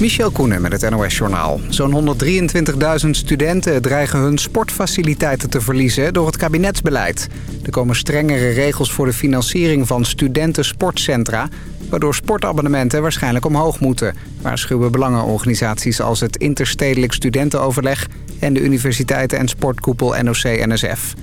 Michel Koenen met het NOS-journaal. Zo'n 123.000 studenten dreigen hun sportfaciliteiten te verliezen door het kabinetsbeleid. Er komen strengere regels voor de financiering van studentensportcentra... waardoor sportabonnementen waarschijnlijk omhoog moeten... waarschuwen belangenorganisaties als het Interstedelijk Studentenoverleg... en de universiteiten en sportkoepel NOC-NSF.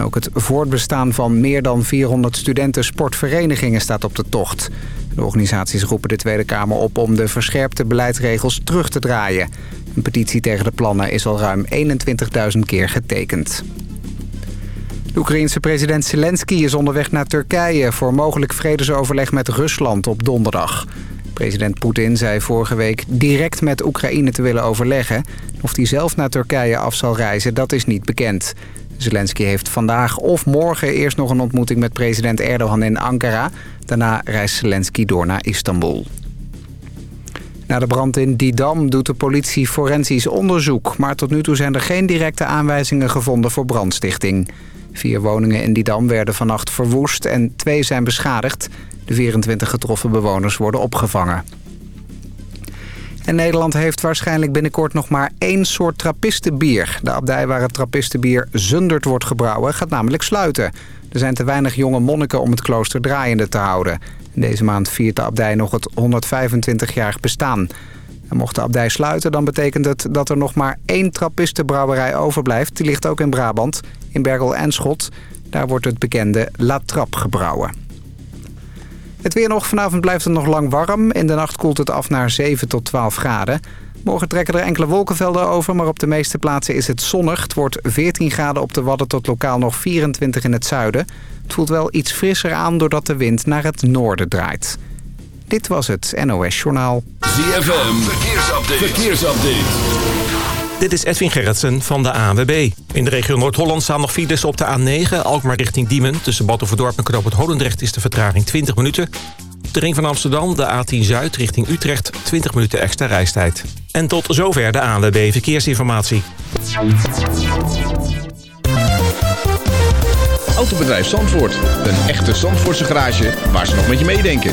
Ook het voortbestaan van meer dan 400 studentensportverenigingen staat op de tocht... De organisaties roepen de Tweede Kamer op om de verscherpte beleidsregels terug te draaien. Een petitie tegen de plannen is al ruim 21.000 keer getekend. De Oekraïense president Zelensky is onderweg naar Turkije... voor mogelijk vredesoverleg met Rusland op donderdag. President Poetin zei vorige week direct met Oekraïne te willen overleggen. Of hij zelf naar Turkije af zal reizen, dat is niet bekend. Zelensky heeft vandaag of morgen eerst nog een ontmoeting met president Erdogan in Ankara. Daarna reist Zelensky door naar Istanbul. Na de brand in Didam doet de politie forensisch onderzoek... maar tot nu toe zijn er geen directe aanwijzingen gevonden voor brandstichting. Vier woningen in Didam werden vannacht verwoest en twee zijn beschadigd. De 24 getroffen bewoners worden opgevangen. Nederland heeft waarschijnlijk binnenkort nog maar één soort trappistenbier. De abdij waar het trappistenbier Zundert wordt gebrouwen gaat namelijk sluiten. Er zijn te weinig jonge monniken om het klooster draaiende te houden. Deze maand viert de abdij nog het 125-jarig bestaan. En mocht de abdij sluiten, dan betekent het dat er nog maar één trappistenbrouwerij overblijft. Die ligt ook in Brabant, in Bergel en Schot. Daar wordt het bekende La Trappe gebrouwen. Het weer nog. Vanavond blijft het nog lang warm. In de nacht koelt het af naar 7 tot 12 graden. Morgen trekken er enkele wolkenvelden over, maar op de meeste plaatsen is het zonnig. Het wordt 14 graden op de Wadden tot lokaal nog 24 in het zuiden. Het voelt wel iets frisser aan doordat de wind naar het noorden draait. Dit was het NOS Journaal. ZFM, verkeersupdate. verkeersupdate. Dit is Edwin Gerritsen van de ANWB. In de regio Noord-Holland staan nog files op de A9... Alkmaar richting Diemen. Tussen Battenverdorp en Knoop het Holendrecht is de vertraging 20 minuten. de ring van Amsterdam, de A10 Zuid richting Utrecht... 20 minuten extra reistijd. En tot zover de ANWB Verkeersinformatie. Autobedrijf Zandvoort. Een echte Zandvoortse garage waar ze nog met je meedenken.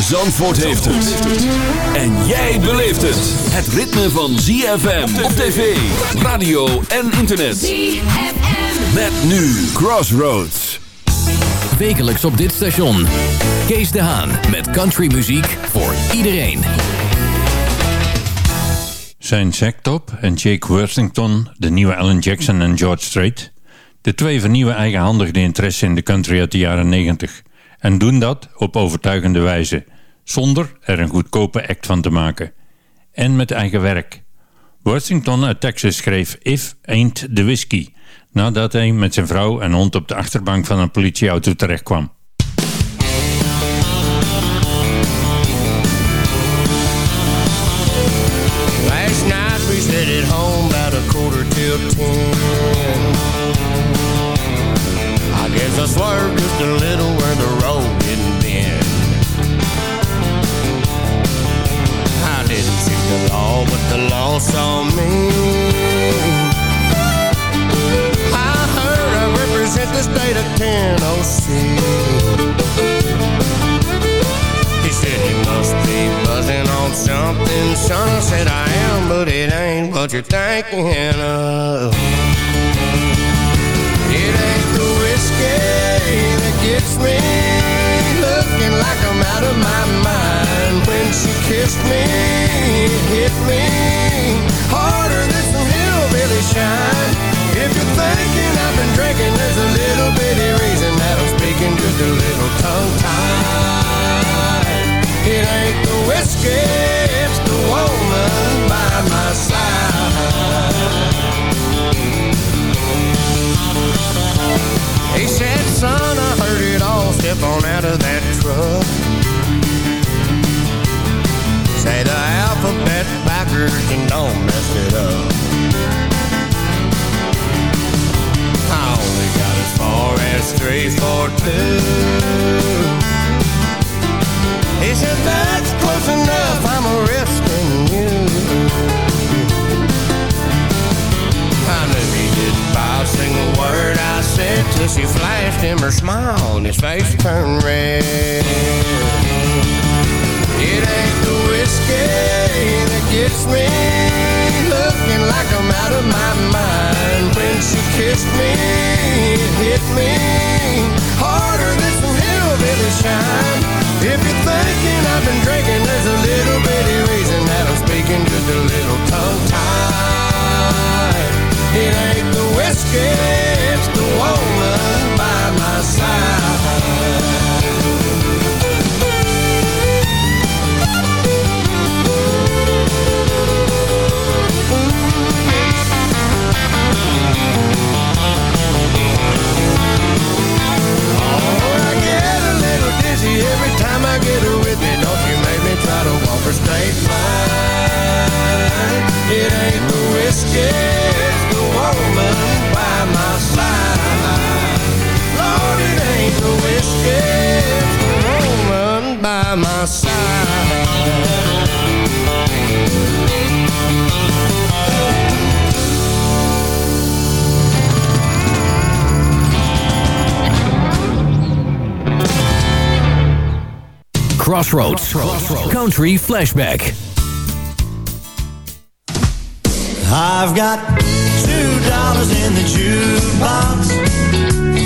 Zandvoort heeft het. En jij beleeft het. Het ritme van ZFM op tv, radio en internet. ZFM. Met nu Crossroads. Wekelijks op dit station. Kees de Haan met countrymuziek voor iedereen. Zijn Jack Top en Jake Worthington, de nieuwe Alan Jackson en George Strait... de twee vernieuwen eigenhandig de interesse in de country uit de jaren 90... en doen dat op overtuigende wijze zonder er een goedkope act van te maken. En met eigen werk. Washington uit Texas schreef If Ain't the Whiskey, nadat hij met zijn vrouw en hond op de achterbank van een politieauto terechtkwam. Last home about a what you're Crossroads. Country Flashback. I've got two dollars in the jukebox,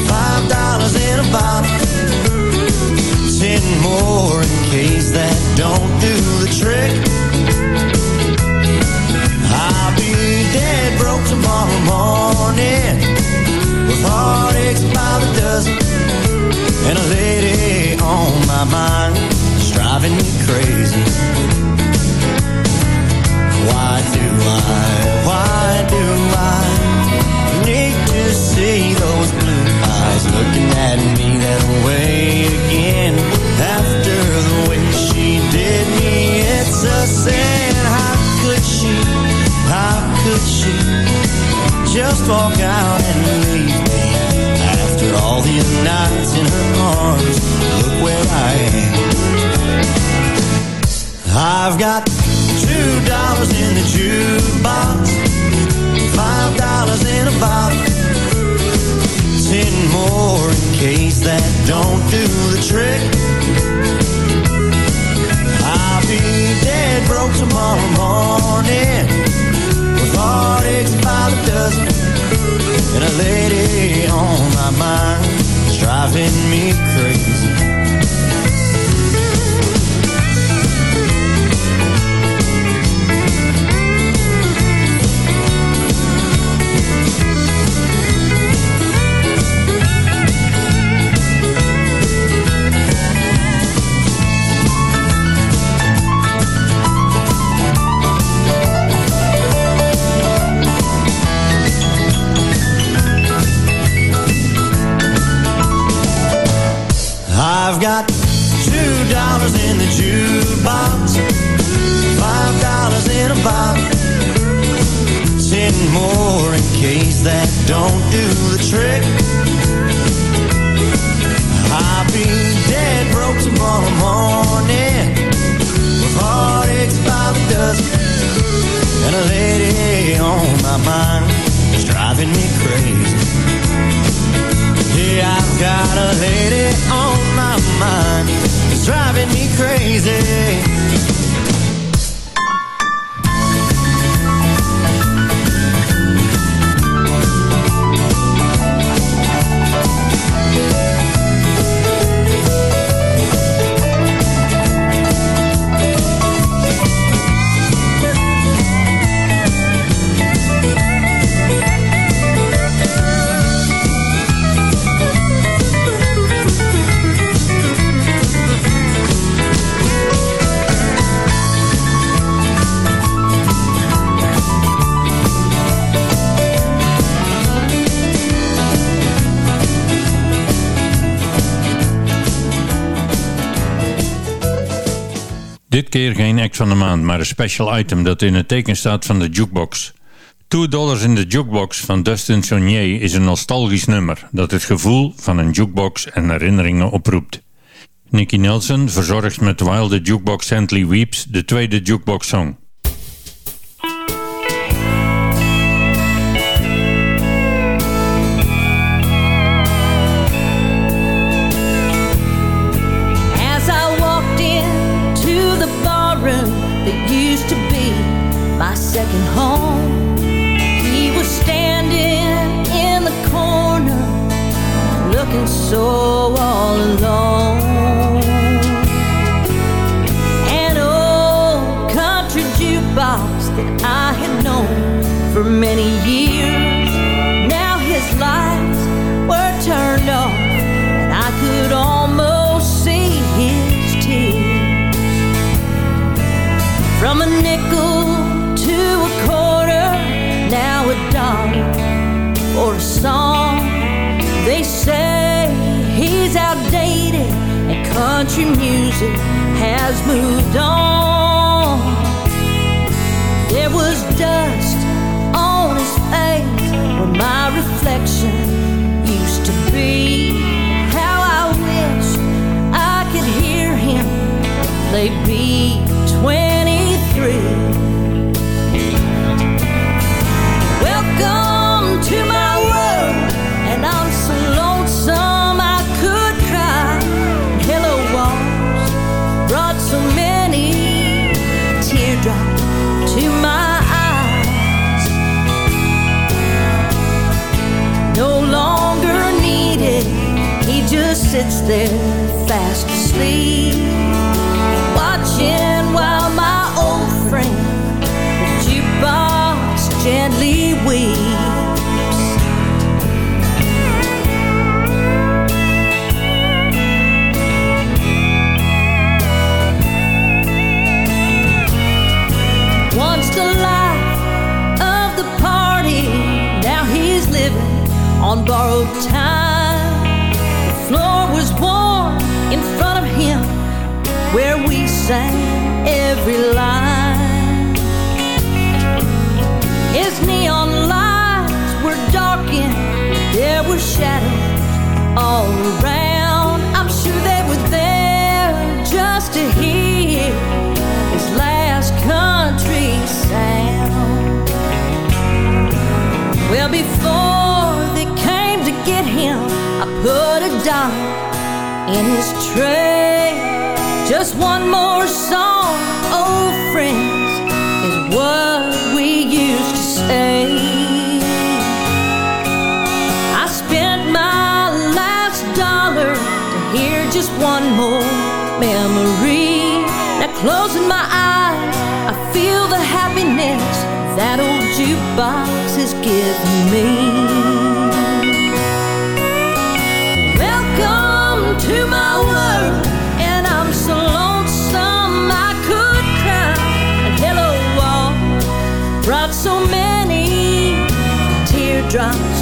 five dollars in a bottle, ten more in case that don't do the trick. I'll be dead broke tomorrow morning with heartaches by the dozen and a lady on my mind driving me crazy. Why do I, why do I need to see those blue eyes looking at me that way again? After the way she did me, it's a sin. How could she, how could she just walk out and leave me? After all these nights in her arms, look where I am. I've got two dollars in the jukebox, five dollars in a bottle, ten more in case that don't do the trick. I'll be dead broke tomorrow morning with heartaches by the dozen and a lady on my mind driving me crazy. Got two dollars in the jukebox, five dollars in a bottle, ten more in case that don't do the trick. I'll be dead broke tomorrow morning with heartaches by the dozen and a lady on my mind is driving me crazy. I've got a lady on my mind. It's driving me crazy. Keer geen act van de maand, maar een special item dat in het teken staat van de jukebox. Two Dollars in the Jukebox van Dustin Sonier is een nostalgisch nummer dat het gevoel van een jukebox en herinneringen oproept. Nicky Nelson verzorgt met While the Jukebox Gently Weeps de tweede jukebox song. moved on. Now closing my eyes, I feel the happiness that old jukebox is giving me. Welcome to my world, and I'm so lonesome I could cry. And hello, all brought so many teardrops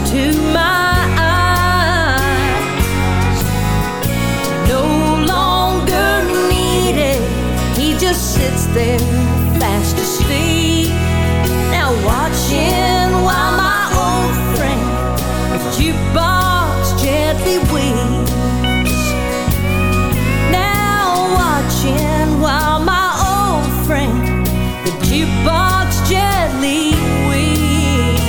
just sits there fast asleep. Now watching while my old friend, The jukebox gently weeps. Now watching while my old friend, the jukebox gently weeps.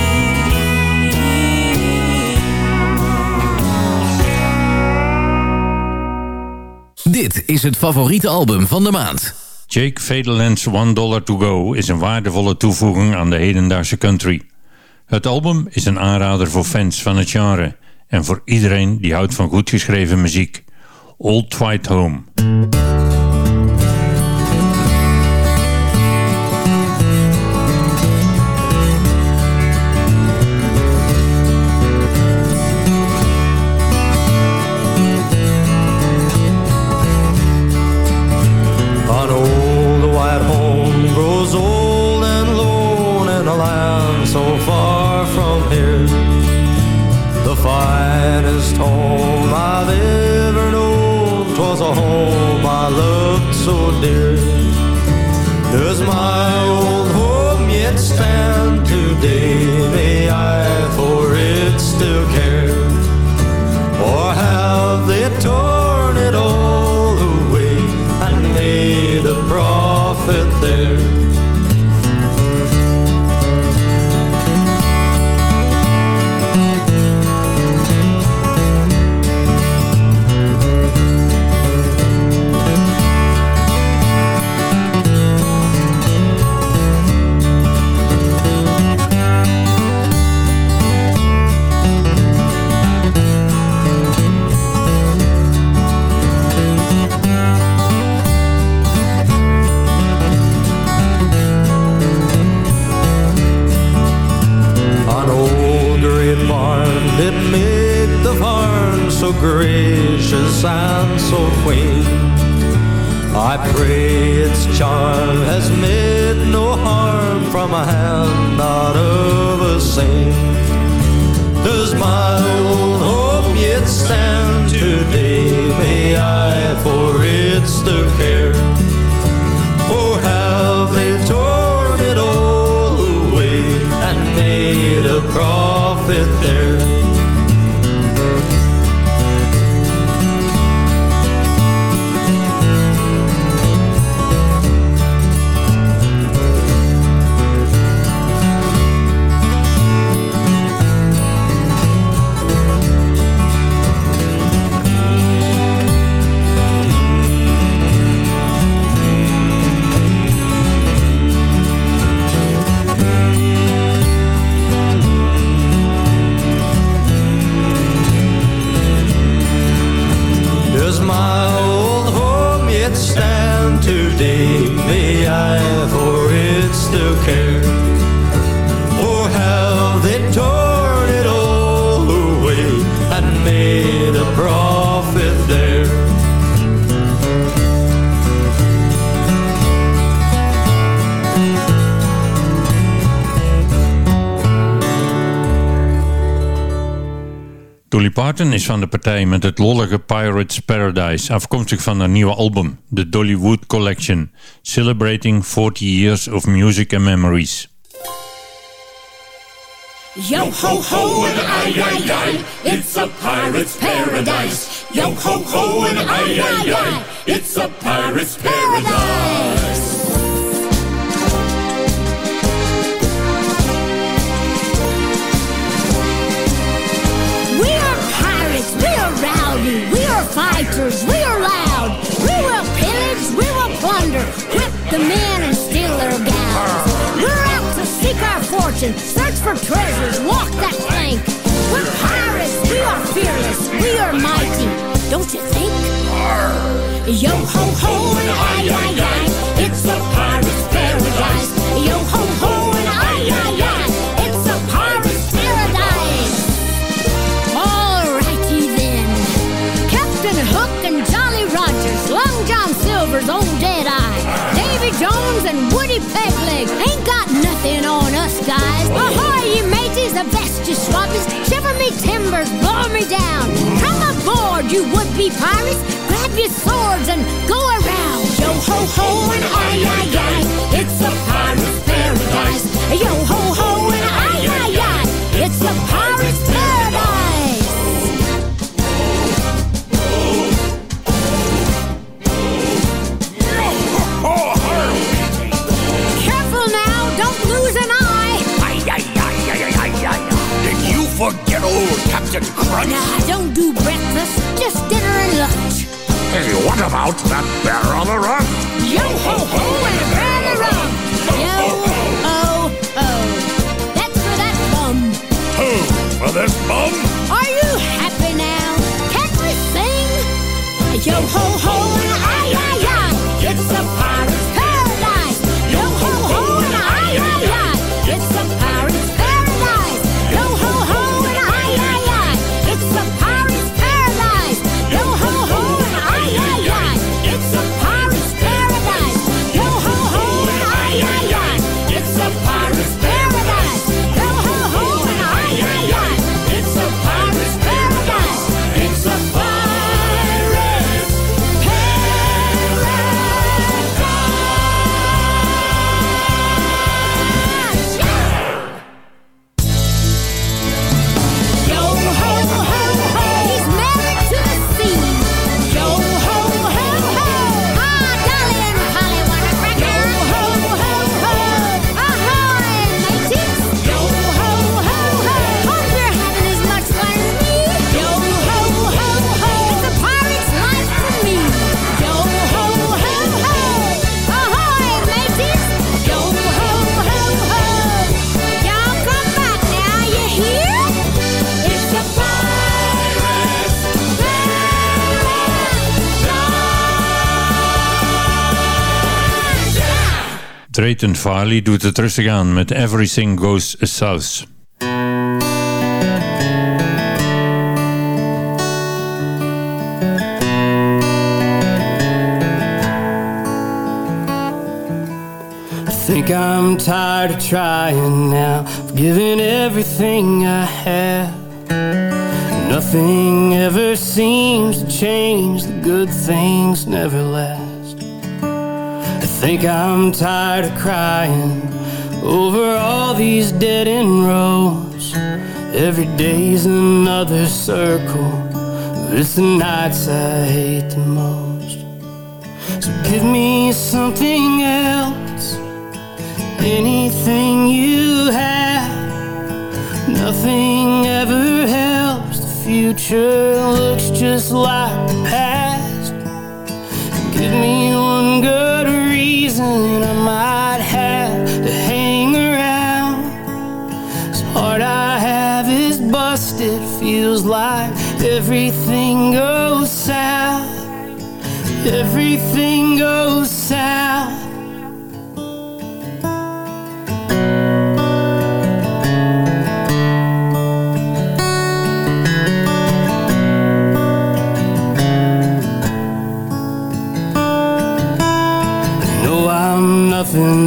Dit is het favoriete album van de maand. Jake Federland's One Dollar To Go is een waardevolle toevoeging aan de hedendaagse country. Het album is een aanrader voor fans van het genre en voor iedereen die houdt van goed geschreven muziek. Old White Home. Stand Parton is van de partij met het lollige Pirates Paradise, afkomstig van haar nieuwe album, The Dollywood Collection, celebrating 40 years of music and memories. Yo ho ho and ay ay it's a pirate's paradise. Yo ho ho and ay ay, it's a pirate's paradise. Fighters, we are loud. We will pillage, we will plunder, whip the men and steal their gals. We're out to seek our fortune, search for treasures, walk that plank. We're pirates, we are fearless, we are mighty, don't you think? Yo ho ho. And ay ay, Woody Pegleg ain't got nothing on us guys. Ahoy, you mateys, the best you swabbies, shiver me timbers, blow me down. Come aboard, you would-be pirates, grab your swords and go around. Yo ho ho and ay ay ay, it's a pirate's paradise. Yo ho ho and ay ay ay, it's a pirate's paradise. Captain Crunch? Nah, don't do breakfast, just dinner and lunch. Hey, what about that bear on the run? Yo ho ho and a brand of rum. Yo ho ho. That's for that bum. Who? For this bum? Are you happy now? Can we sing? Yo Trayton Farley doet het rustig aan met Everything Goes South. think I'm tired of trying now Of giving everything I have Nothing ever seems to change The good things never last Think I'm tired of crying over all these dead end roads. Every day's another circle, but it's the nights I hate the most. So give me something else, anything you have. Nothing ever helps, the future looks just like the past. Give me one good reason I might have to hang around. This heart I have is busted, feels like everything goes south. Everything goes south.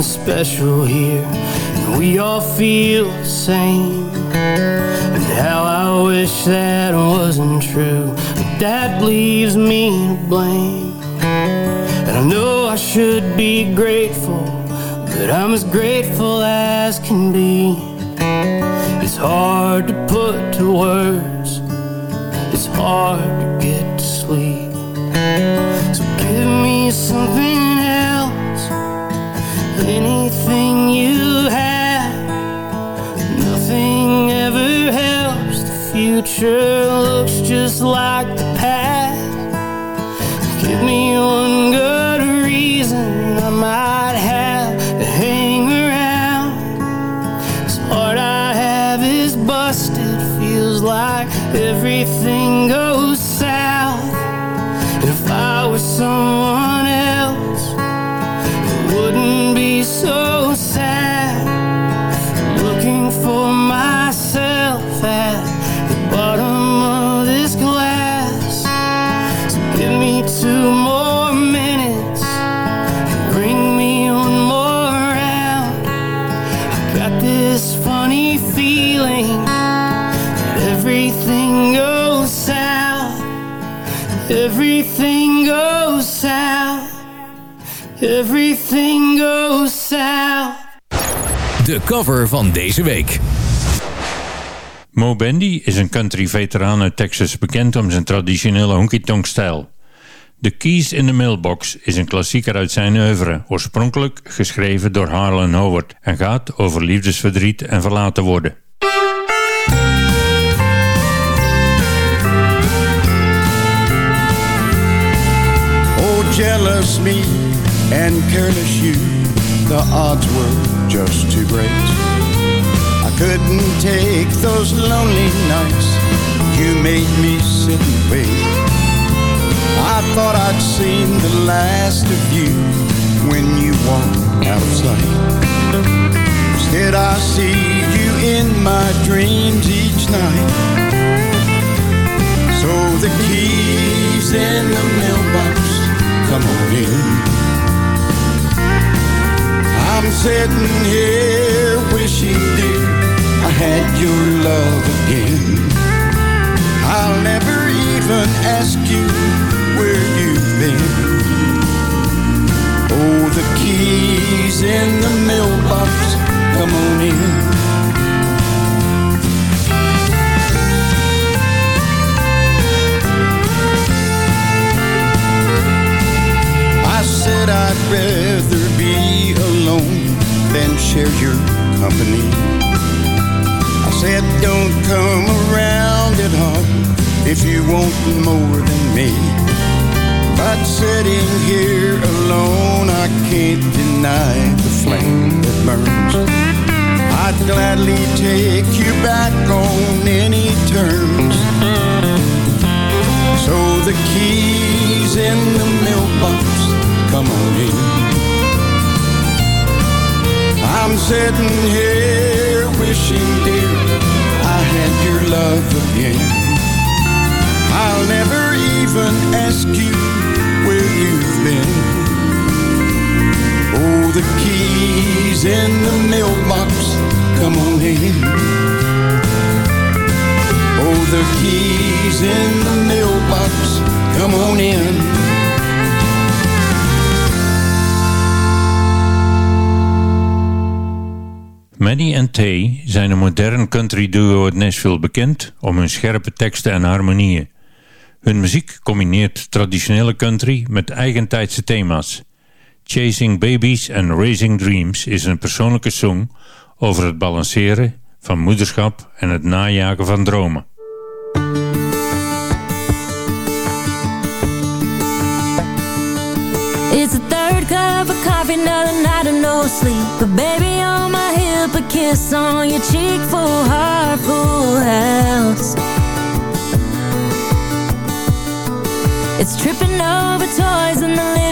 Special here, and we all feel the same. And how I wish that wasn't true, but that leaves me to blame. And I know I should be grateful, but I'm as grateful as can be. It's hard to put to words, it's hard to get the De cover van deze week. Mo Bandy is een country veteraan uit Texas bekend om zijn traditionele honky-tonk stijl. The Keys in the Mailbox is een klassieker uit zijn oeuvre, oorspronkelijk geschreven door Harlan Howard en gaat over liefdesverdriet en verlaten worden. Oh, jealous me and careless you, the odds were just too great. I couldn't take those lonely nights, you made me sit and wait. I thought I'd seen the last of you when you walked out of sight. Instead, I see you in my dreams each night. So the keys in the mailbox, come on in. I'm sitting here wishing, dear, I had your love again. I'll never even ask you where you've been. Oh, the keys in the mailbox, come on in. I said I'd rather alone than share your company. I said don't come around at all if you want more than me. But sitting here alone, I can't deny the flame that burns. I'd gladly take you back on any terms. So the keys in the mailbox, come on in. I'm sitting here wishing, dear, I had your love again. I'll never even ask you where you've been. Oh, the keys in the mailbox, come on in. Oh, the keys in the mailbox, come on in. Maddie en Tay zijn een modern country duo uit Nashville bekend om hun scherpe teksten en harmonieën. Hun muziek combineert traditionele country met eigentijdse thema's. Chasing Babies and Raising Dreams is een persoonlijke song over het balanceren van moederschap en het najagen van dromen. It's the third cup of coffee, another night of no sleep. Baby kiss on your cheek, full heart, full house. It's tripping over toys in the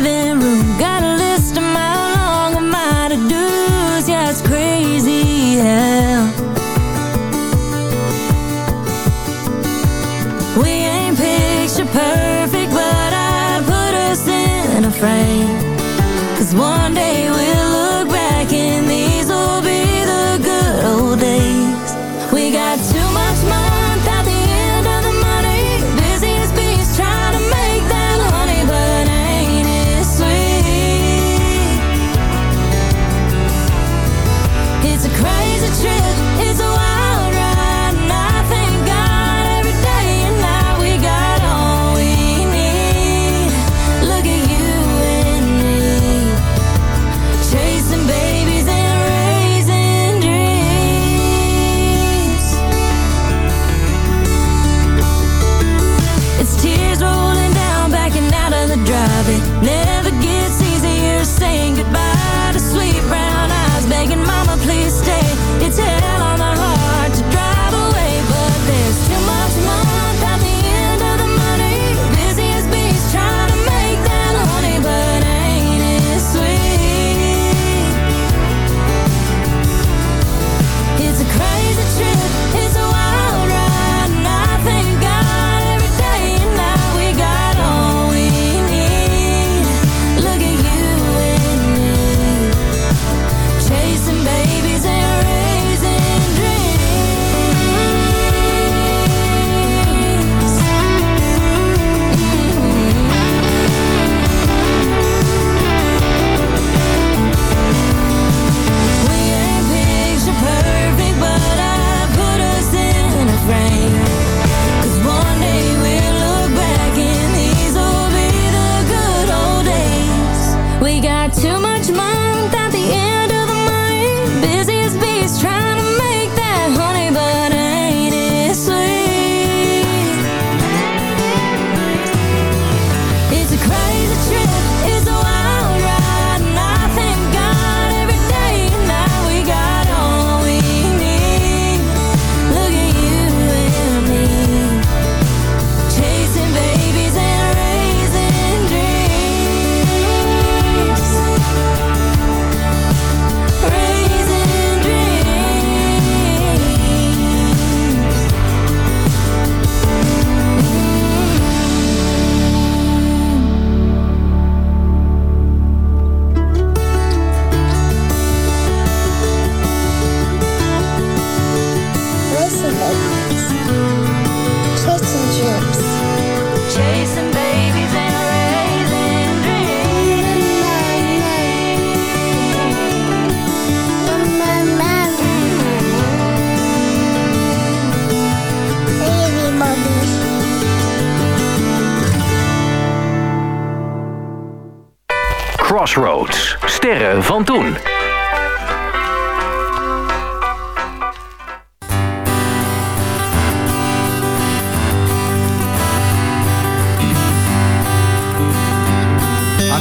Crossroads. Sterren van toen. I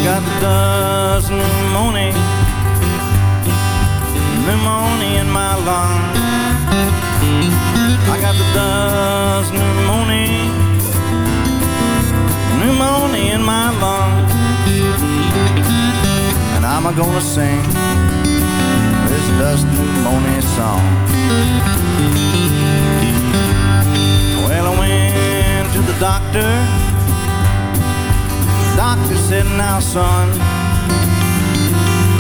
got a dozen pneumonia, pneumonia in my lungs. I got a dozen pneumonia, pneumonia in my lungs. I'm gonna sing this dust pneumonia song. Well, I went to the doctor. Doctor said, now son,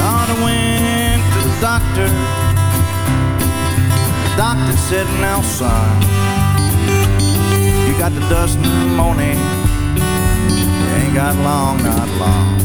Lord, I went to the doctor. Doctor said, now son, you got the dust pneumonia. You ain't got long, not long.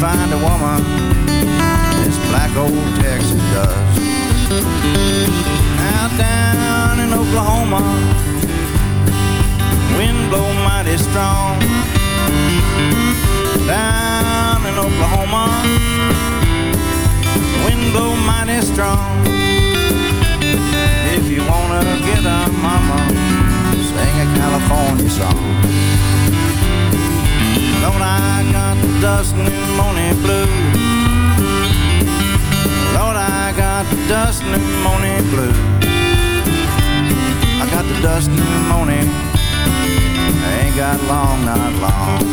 find a woman this black old Texas does. Now down in Oklahoma, wind blow mighty strong. Down in Oklahoma, wind blow mighty strong. If you wanna get a mama, sing a California song. Lord, I got the dust pneumonia blues. Lord, I got the dust pneumonia blues. I got the dust pneumonia. I ain't got long, not long.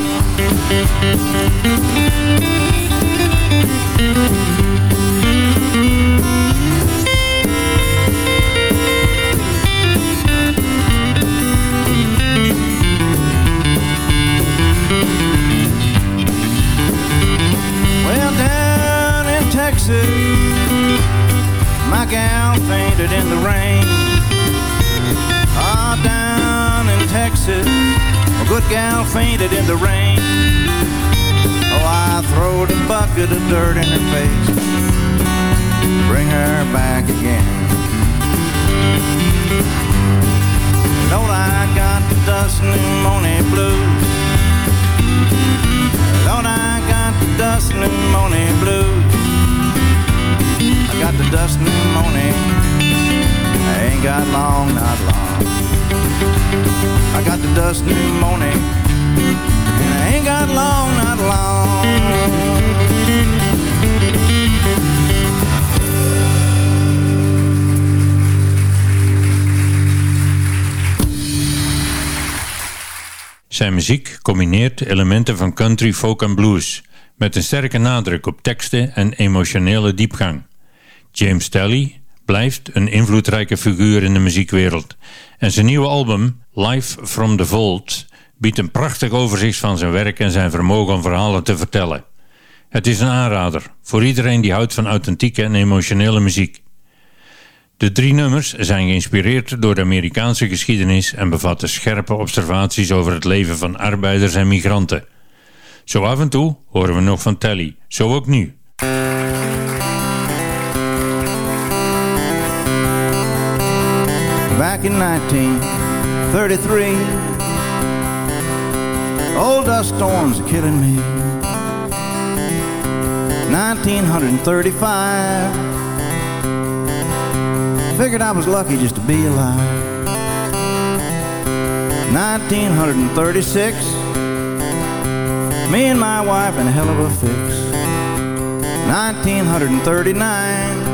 Texas, my gal fainted in the rain. Ah, down in Texas, a good gal fainted in the rain. Oh, I throwed a bucket of dirt in her face. Bring her back again. Lord, I got the dust pneumonia blues. Lord, I got the dust pneumonia blues. Got the dust pneumonia. I ain't got long, not long. I got the dust pneumonia. And I ain't got long, not long. Zijn muziek combineert elementen van country, folk en blues, met een sterke nadruk op teksten en emotionele diepgang. James Talley blijft een invloedrijke figuur in de muziekwereld en zijn nieuwe album Live from the Vault biedt een prachtig overzicht van zijn werk en zijn vermogen om verhalen te vertellen. Het is een aanrader voor iedereen die houdt van authentieke en emotionele muziek. De drie nummers zijn geïnspireerd door de Amerikaanse geschiedenis en bevatten scherpe observaties over het leven van arbeiders en migranten. Zo af en toe horen we nog van Telly, zo ook nu. Back in 1933, old dust storms are killing me. 1935, figured I was lucky just to be alive. 1936, me and my wife in a hell of a fix. 1939,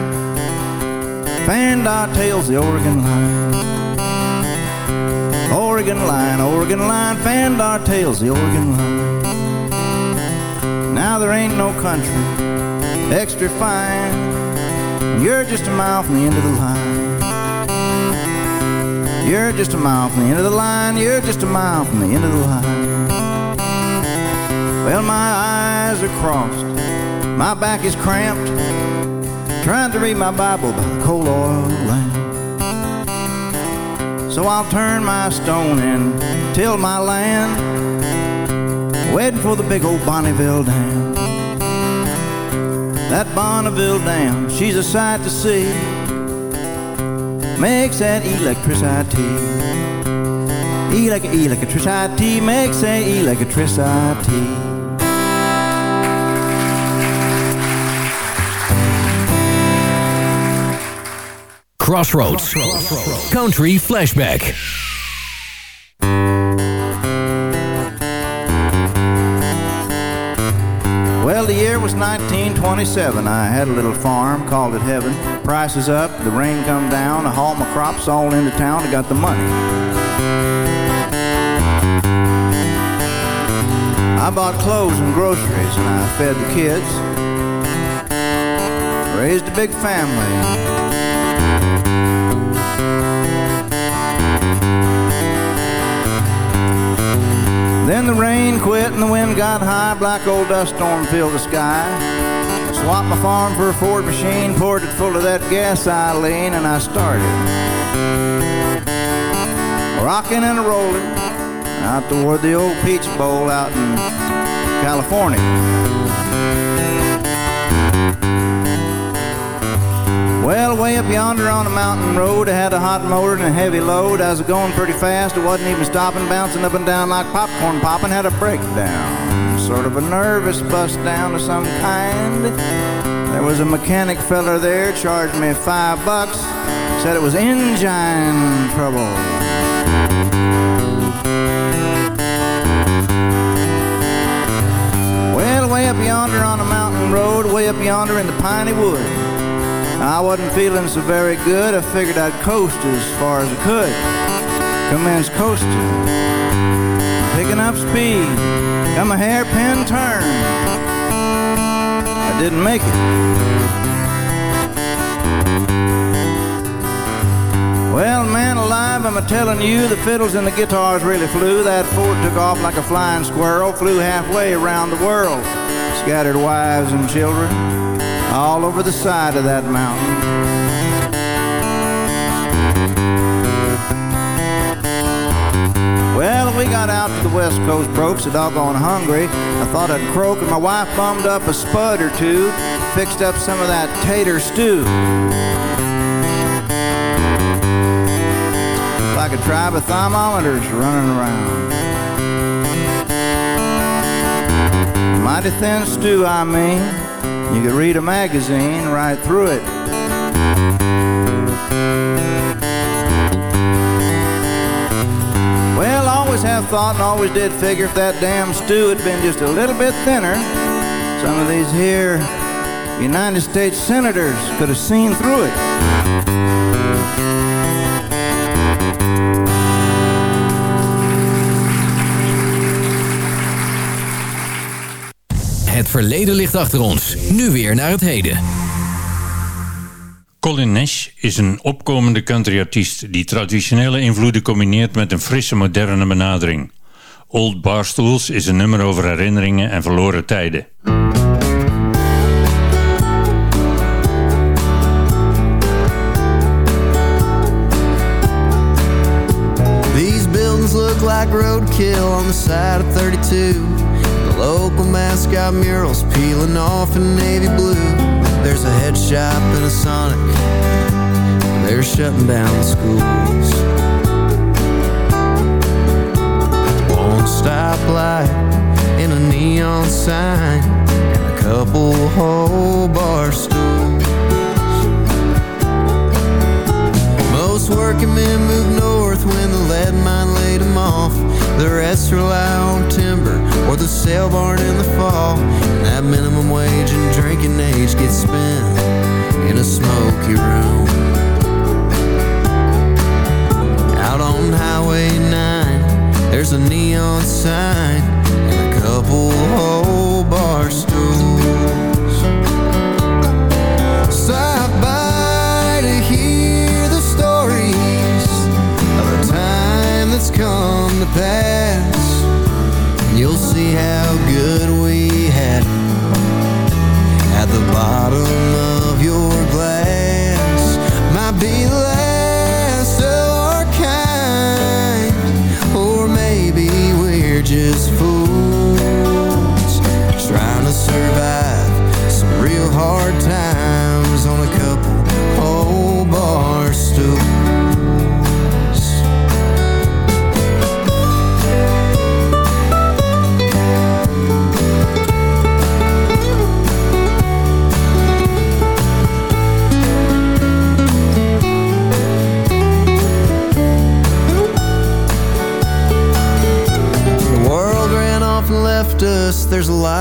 our tails the Oregon line. Oregon line, Oregon line, our tails the Oregon line. Now there ain't no country extra fine. You're just a mile from the end of the line. You're just a mile from the end of the line. You're just a mile from the end of the line. Well, my eyes are crossed. My back is cramped. Trying to read my Bible by the coal oil lamp. So I'll turn my stone and till my land, waiting for the big old Bonneville Dam. That Bonneville Dam, she's a sight to see. Makes that electricity. Elec electricity makes that electricity. Crossroads. Country Flashback. Well, the year was 1927. I had a little farm, called it heaven. Prices up, the rain come down, I hauled my crops all into town, I got the money. I bought clothes and groceries and I fed the kids. Raised a big family. Then the rain quit and the wind got high, black old dust storm filled the sky. Swapped my farm for a Ford machine, poured it full of that gasoline, and I started. Rocking and rolling out toward the old Peach Bowl out in California. Well, way up yonder on a mountain road, I had a hot motor and a heavy load. I was going pretty fast, it wasn't even stopping, bouncing up and down like popcorn popping, had a breakdown. Sort of a nervous bust down of some kind. There was a mechanic feller there, charged me five bucks, said it was engine trouble. Well, way up yonder on a mountain road, way up yonder in the piney wood. I wasn't feeling so very good. I figured I'd coast as far as I could. Commenced coasting. Picking up speed. Got my hairpin turn. I didn't make it. Well, man alive, I'm a telling you, the fiddles and the guitars really flew. That Ford took off like a flying squirrel, flew halfway around the world. Scattered wives and children all over the side of that mountain. Well, we got out to the West Coast, broke so doggone hungry. I thought I'd croak, and my wife bummed up a spud or two, fixed up some of that tater stew. Like a tribe of thermometers running around. Mighty thin stew, I mean. You could read a magazine right through it. Well, always have thought and always did figure if that damn stew had been just a little bit thinner, some of these here United States senators could have seen through it. Het verleden ligt achter ons. Nu weer naar het heden. Colin Nash is een opkomende countryartiest die traditionele invloeden combineert met een frisse moderne benadering. Old Barstools is een nummer over herinneringen en verloren tijden. These buildings look like roadkill on the side of 32. Local mascot murals peeling off in navy blue. There's a head shop and a Sonic. They're shutting down the schools. One stoplight and a neon sign and a couple whole bar stools. Most working men move north when the lead mine laid them off. The rest rely on or the sale barn in the fall. And that minimum wage and drinking age gets spent in a smoky room. Out on Highway 9, there's a neon sign and a couple whole bar stools. Stop by to hear the stories of a time that's come to pass. See how good we had at the bottom of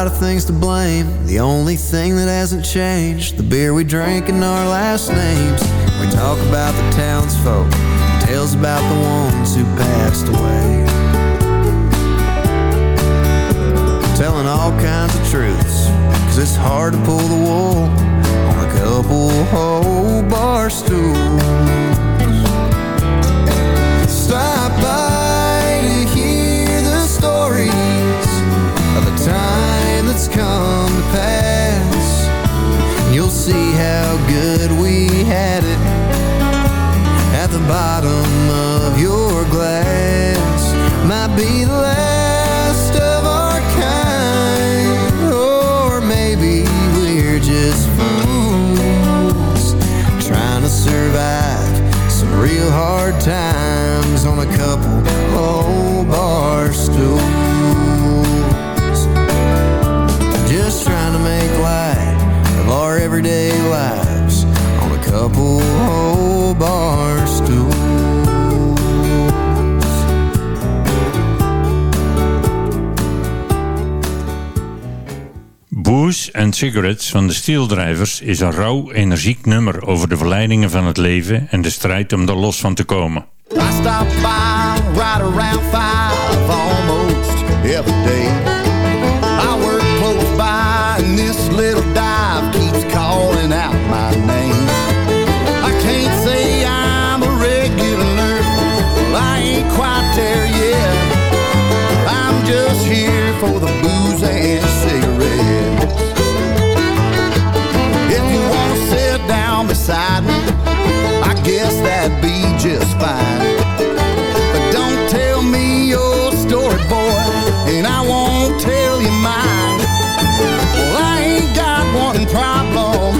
lot of things to blame. The only thing that hasn't changed, the beer we drank and our last names. We talk about the townsfolk, tales about the ones who passed away. Telling all kinds of truths, cause it's hard to pull the wool on a couple whole bar stools. Cigarettes van de Steel Drivers is een rauw, energiek nummer over de verleidingen van het leven en de strijd om er los van te komen. I stop by right around five almost every day. I work close by and this little dive keeps calling out my name. I can't say I'm a regular, well I ain't quite there yet. I'm just here for the booze and cigarettes. That'd be just fine. But don't tell me your story, boy, and I won't tell you mine. Well, I ain't got one problem,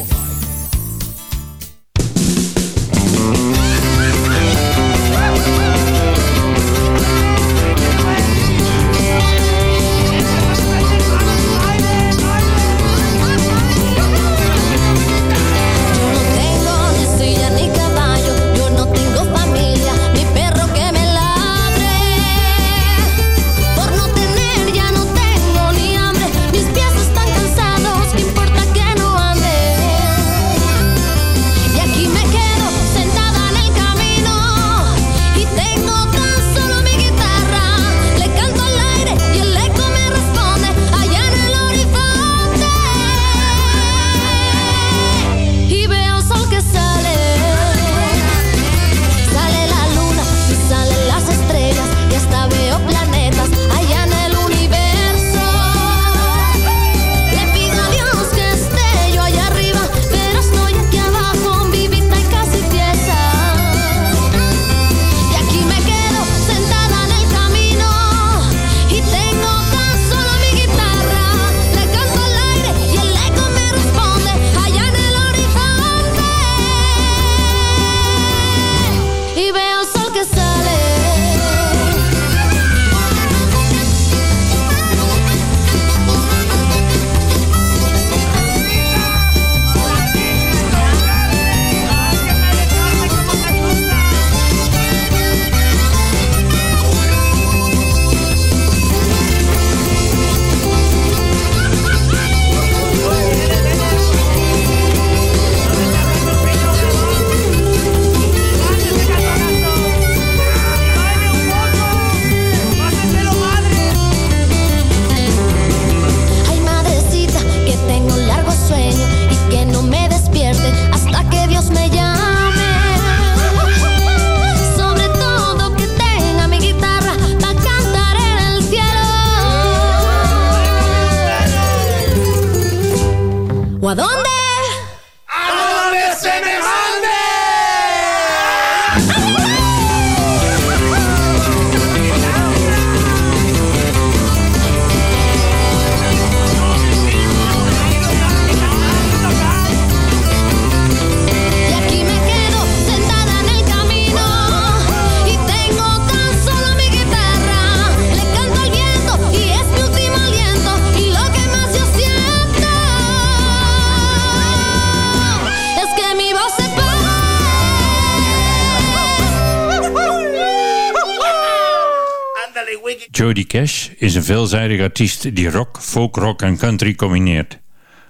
is een veelzijdig artiest die rock, folk rock en country combineert.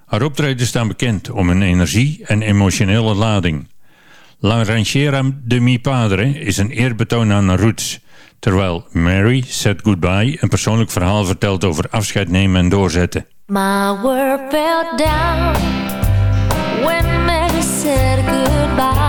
Haar optredens staan bekend om hun energie en emotionele lading. La Ranchera de mi padre is een eerbetoon aan haar roots, terwijl Mary Said Goodbye een persoonlijk verhaal vertelt over afscheid nemen en doorzetten. My world fell down when Mary said goodbye.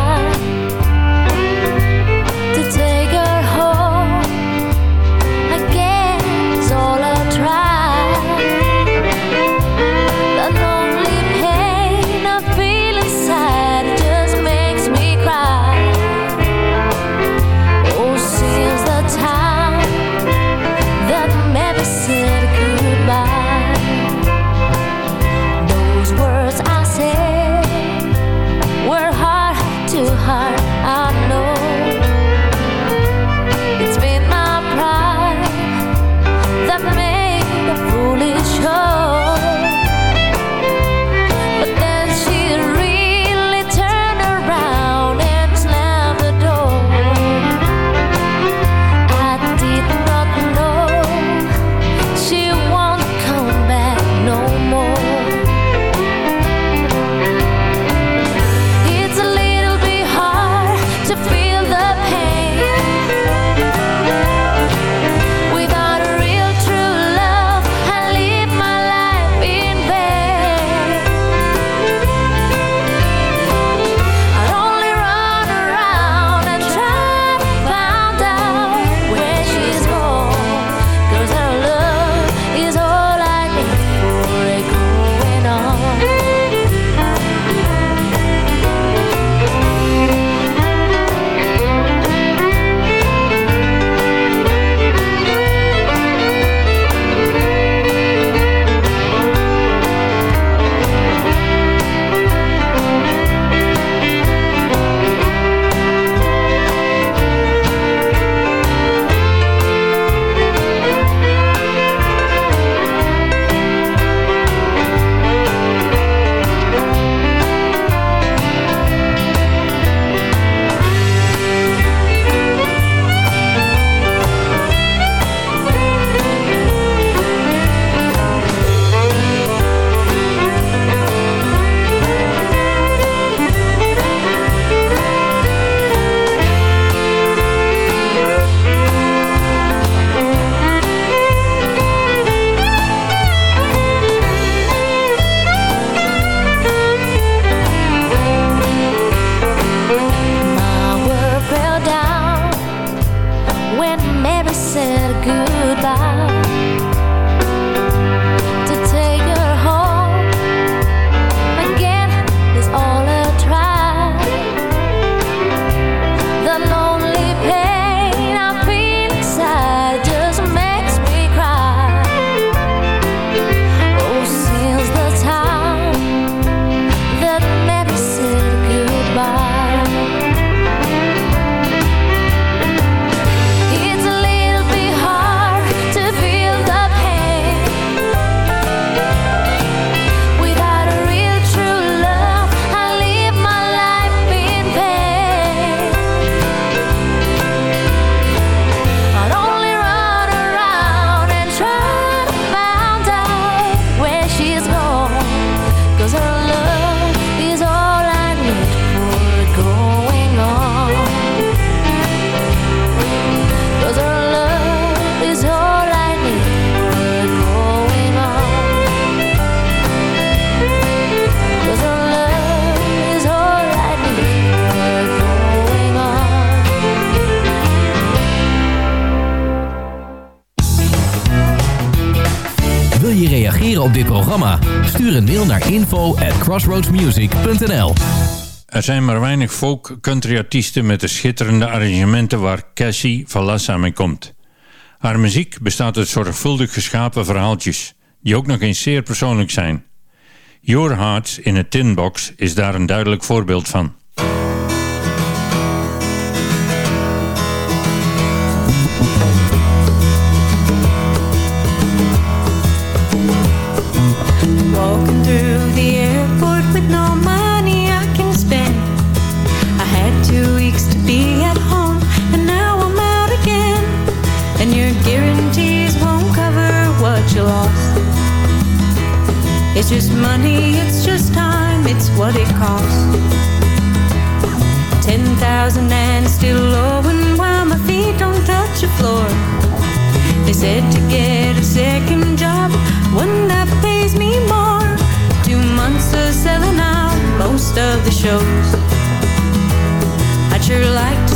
Je reageren op dit programma? Stuur een mail naar info at crossroadsmusic.nl Er zijn maar weinig folk country artiesten met de schitterende arrangementen waar Cassie Valassa mee komt. Haar muziek bestaat uit zorgvuldig geschapen verhaaltjes, die ook nog eens zeer persoonlijk zijn. Your Hearts in a Tin Box is daar een duidelijk voorbeeld van. Just money, it's just time, it's what it costs. Ten thousand and still owing while my feet don't touch the floor. They said to get a second job, one that pays me more. Two months of selling out most of the shows. I'd sure like to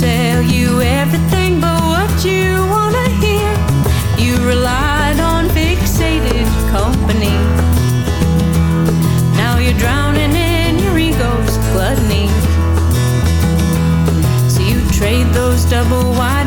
tell you everything but what you wanna hear. You relied on fixated company. Now you're drowning in your ego's gluttony. So you trade those double wide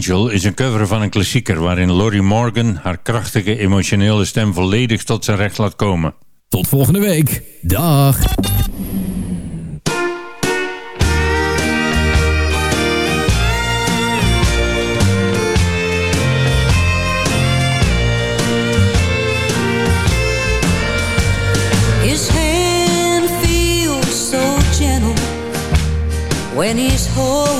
Angel is een cover van een klassieker waarin Lori Morgan haar krachtige emotionele stem volledig tot zijn recht laat komen. Tot volgende week. Dag. His hand feels so gentle when he's holding